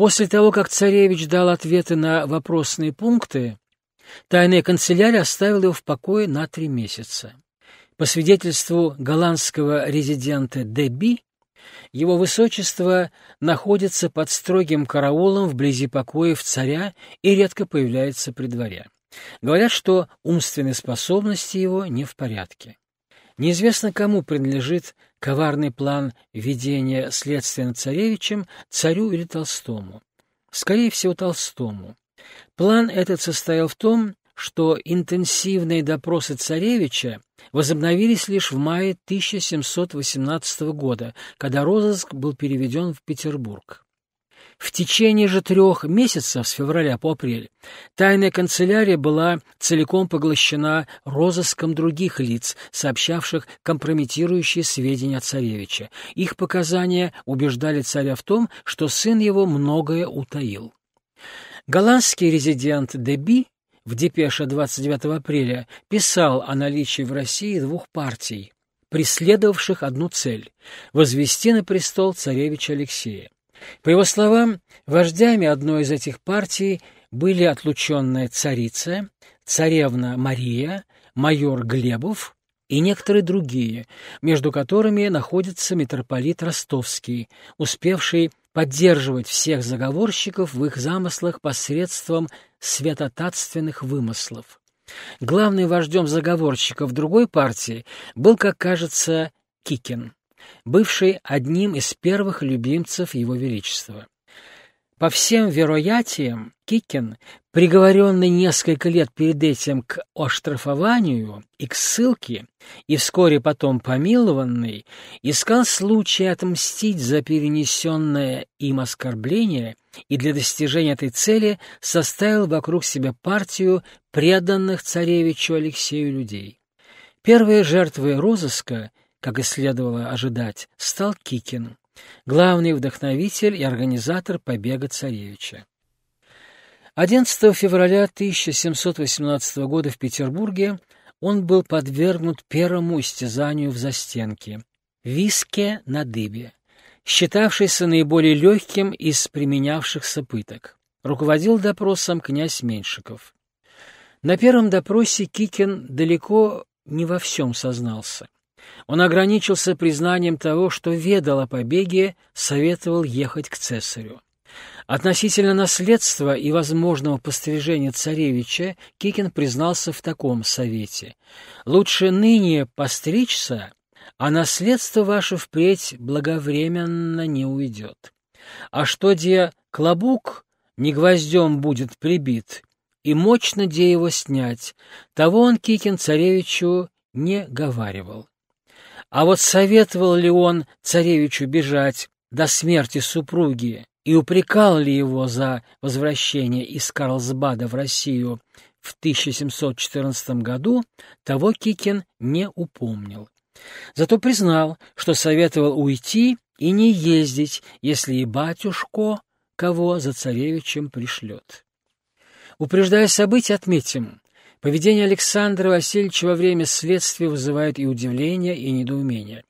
После того, как царевич дал ответы на вопросные пункты, тайная канцелярия оставила его в покое на три месяца. По свидетельству голландского резидента Деби, его высочество находится под строгим караулом вблизи покоев царя и редко появляется при дворе. Говорят, что умственные способности его не в порядке. Неизвестно, кому принадлежит коварный план ведения следствия над царевичем, царю или Толстому. Скорее всего, Толстому. План этот состоял в том, что интенсивные допросы царевича возобновились лишь в мае 1718 года, когда розыск был переведен в Петербург. В течение же трех месяцев, с февраля по апрель, тайная канцелярия была целиком поглощена розыском других лиц, сообщавших компрометирующие сведения о царевича. Их показания убеждали царя в том, что сын его многое утаил. Голландский резидент Деби в депеше 29 апреля писал о наличии в России двух партий, преследовавших одну цель – возвести на престол царевича Алексея. По его словам, вождями одной из этих партий были отлученная царица, царевна Мария, майор Глебов и некоторые другие, между которыми находится митрополит Ростовский, успевший поддерживать всех заговорщиков в их замыслах посредством святотатственных вымыслов. Главным вождем заговорщиков другой партии был, как кажется, Кикин бывший одним из первых любимцев Его Величества. По всем вероятиям, Кикин, приговоренный несколько лет перед этим к оштрафованию и к ссылке, и вскоре потом помилованный, искал случай отмстить за перенесенное им оскорбление и для достижения этой цели составил вокруг себя партию преданных царевичу Алексею людей. Первые жертвы розыска как и следовало ожидать, стал Кикин, главный вдохновитель и организатор побега царевича. 11 февраля 1718 года в Петербурге он был подвергнут первому истязанию в застенке – виске на дыбе, считавшийся наиболее легким из применявшихся пыток. Руководил допросом князь Меньшиков. На первом допросе Кикин далеко не во всем сознался – он ограничился признанием того, что ведал о побеге, советовал ехать к цесарю. Относительно наследства и возможного пострижения царевича Кикин признался в таком совете. «Лучше ныне постричься, а наследство ваше впредь благовременно не уйдет. А что, где клобук не гвоздем будет прибит, и мощно где его снять, того он Кикин царевичу не говаривал. А вот советовал ли он царевичу бежать до смерти супруги и упрекал ли его за возвращение из Карлсбада в Россию в 1714 году, того Кикин не упомнил. Зато признал, что советовал уйти и не ездить, если и батюшко кого за царевичем пришлет. Упреждая события, отметим, Поведение Александра Васильевича во время следствия вызывает и удивление, и недоумение.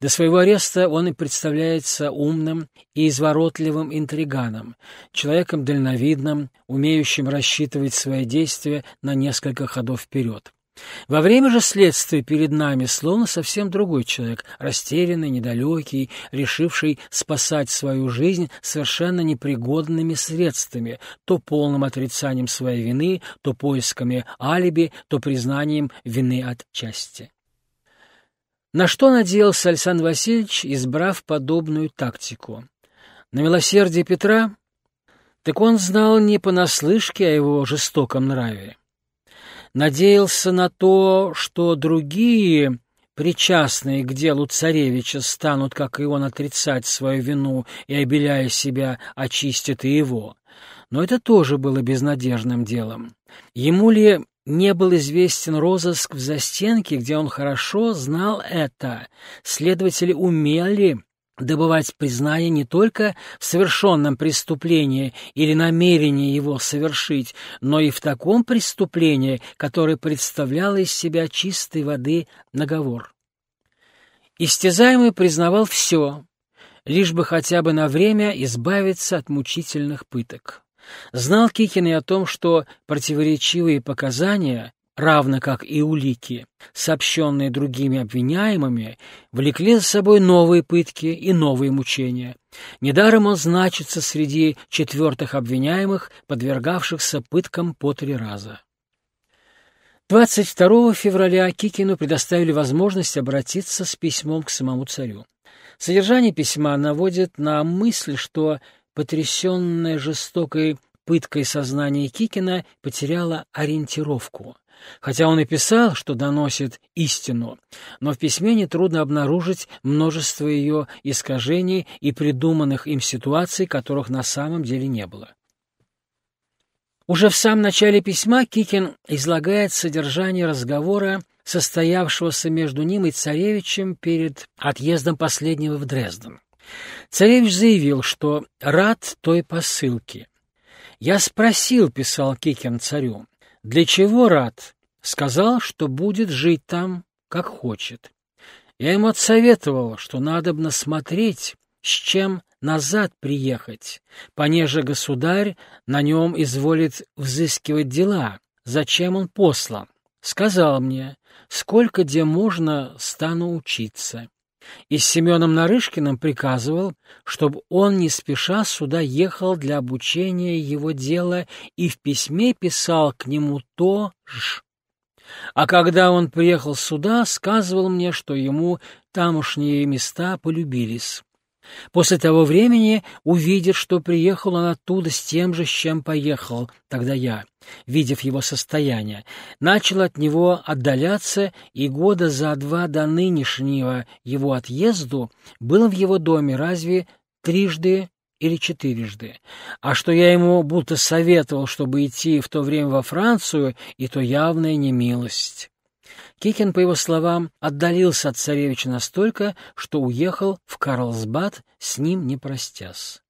До своего ареста он и представляется умным и изворотливым интриганом, человеком дальновидным, умеющим рассчитывать свои действия на несколько ходов вперед. Во время же следствия перед нами словно совсем другой человек, растерянный, недалекий, решивший спасать свою жизнь совершенно непригодными средствами, то полным отрицанием своей вины, то поисками алиби, то признанием вины отчасти. На что надеялся Александр Васильевич, избрав подобную тактику? На милосердие Петра? Так он знал не понаслышке о его жестоком нраве надеялся на то, что другие, причастные к делу царевича, станут, как и он, отрицать свою вину и, обеляя себя, очистят и его. Но это тоже было безнадежным делом. Ему ли не был известен розыск в застенке, где он хорошо знал это? Следователи умели добывать признание не только в совершенном преступлении или намерении его совершить, но и в таком преступлении, которое представляло из себя чистой воды наговор. Истязаемый признавал все, лишь бы хотя бы на время избавиться от мучительных пыток. Знал Кикин и о том, что противоречивые показания, равно как и улики, сообщенные другими обвиняемыми, влекли за собой новые пытки и новые мучения. Недаром он значится среди четвертых обвиняемых, подвергавшихся пыткам по три раза. 22 февраля Кикину предоставили возможность обратиться с письмом к самому царю. Содержание письма наводит на мысль, что потрясенная жестокой пыткой сознание Кикина потеряло ориентировку. Хотя он и писал, что доносит истину, но в письме нетрудно обнаружить множество ее искажений и придуманных им ситуаций, которых на самом деле не было. Уже в самом начале письма Кикин излагает содержание разговора, состоявшегося между ним и царевичем перед отъездом последнего в Дрезден. Царевич заявил, что рад той посылке. «Я спросил», — писал Кикин царю, — «для чего рад?» Сказал, что будет жить там, как хочет. Я ему отсоветовал, что надобно смотреть, с чем назад приехать, понеже государь на нем изволит взыскивать дела, зачем он послан. Сказал мне, сколько где можно стану учиться. И с Семеном Нарышкиным приказывал, чтобы он не спеша сюда ехал для обучения его дела и в письме писал к нему то ж. А когда он приехал сюда, сказывал мне, что ему тамошние места полюбились. После того времени увидит, что приехал он оттуда с тем же, с чем поехал. Тогда я, видев его состояние, начал от него отдаляться, и года за два до нынешнего его отъезду был в его доме разве трижды или четырежды. А что я ему будто советовал, чтобы идти в то время во Францию, и то явная немилость. Кикин, по его словам, отдалился от царевича настолько, что уехал в Карлсбад, с ним не простясь.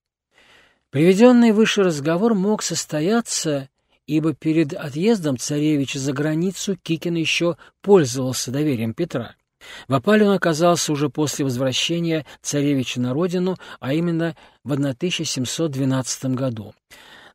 Приведенный выше разговор мог состояться, ибо перед отъездом царевича за границу Кикин еще пользовался доверием Петра. В опале он оказался уже после возвращения царевича на родину, а именно в 1712 году.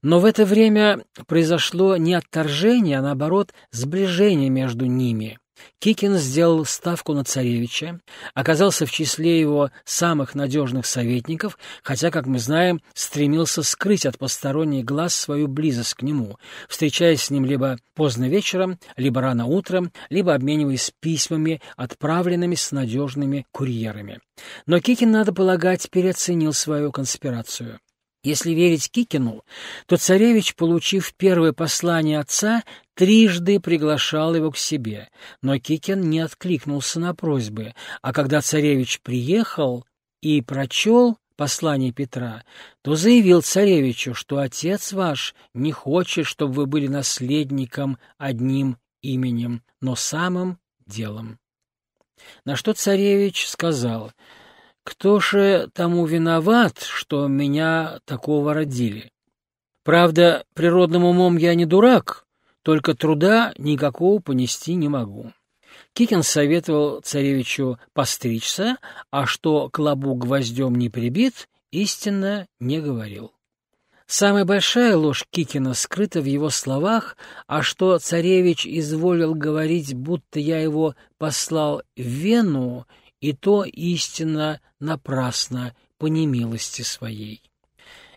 Но в это время произошло не отторжение, а наоборот сближение между ними. Кикин сделал ставку на царевича, оказался в числе его самых надежных советников, хотя, как мы знаем, стремился скрыть от посторонних глаз свою близость к нему, встречаясь с ним либо поздно вечером, либо рано утром, либо обмениваясь письмами, отправленными с надежными курьерами. Но Кикин, надо полагать, переоценил свою конспирацию. Если верить Кикину, то царевич, получив первое послание отца, трижды приглашал его к себе, но Кикин не откликнулся на просьбы, а когда царевич приехал и прочел послание Петра, то заявил царевичу, что отец ваш не хочет, чтобы вы были наследником одним именем, но самым делом. На что царевич сказал — кто же тому виноват, что меня такого родили? Правда, природным умом я не дурак, только труда никакого понести не могу. Кикин советовал царевичу постричься, а что клобук гвоздем не прибит, истинно не говорил. Самая большая ложь Кикина скрыта в его словах, а что царевич изволил говорить, будто я его послал в Вену и то истинно напрасно по немилости своей.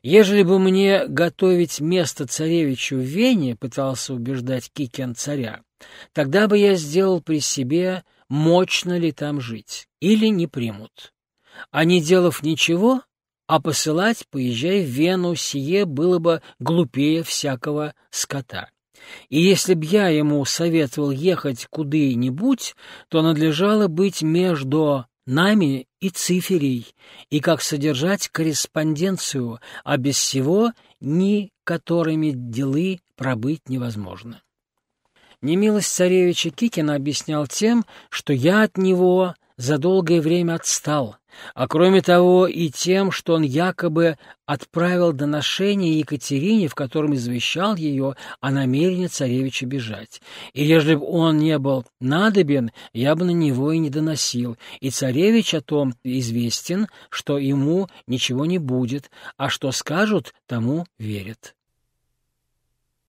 Ежели бы мне готовить место царевичу в Вене, пытался убеждать Кикен царя, тогда бы я сделал при себе, мощно ли там жить, или не примут. А не делав ничего, а посылать, поезжай в Вену, сие было бы глупее всякого скота. И если б я ему советовал ехать куда-нибудь, то надлежало быть между нами и циферей, и как содержать корреспонденцию, а без всего ни которыми делы пробыть невозможно. Немилость царевича Кикина объяснял тем, что я от него за долгое время отстал, а кроме того и тем, что он якобы отправил доношение Екатерине, в котором извещал ее о намерении царевича бежать. И ежели бы он не был надобен, я бы на него и не доносил, и царевич о том известен, что ему ничего не будет, а что скажут, тому верят.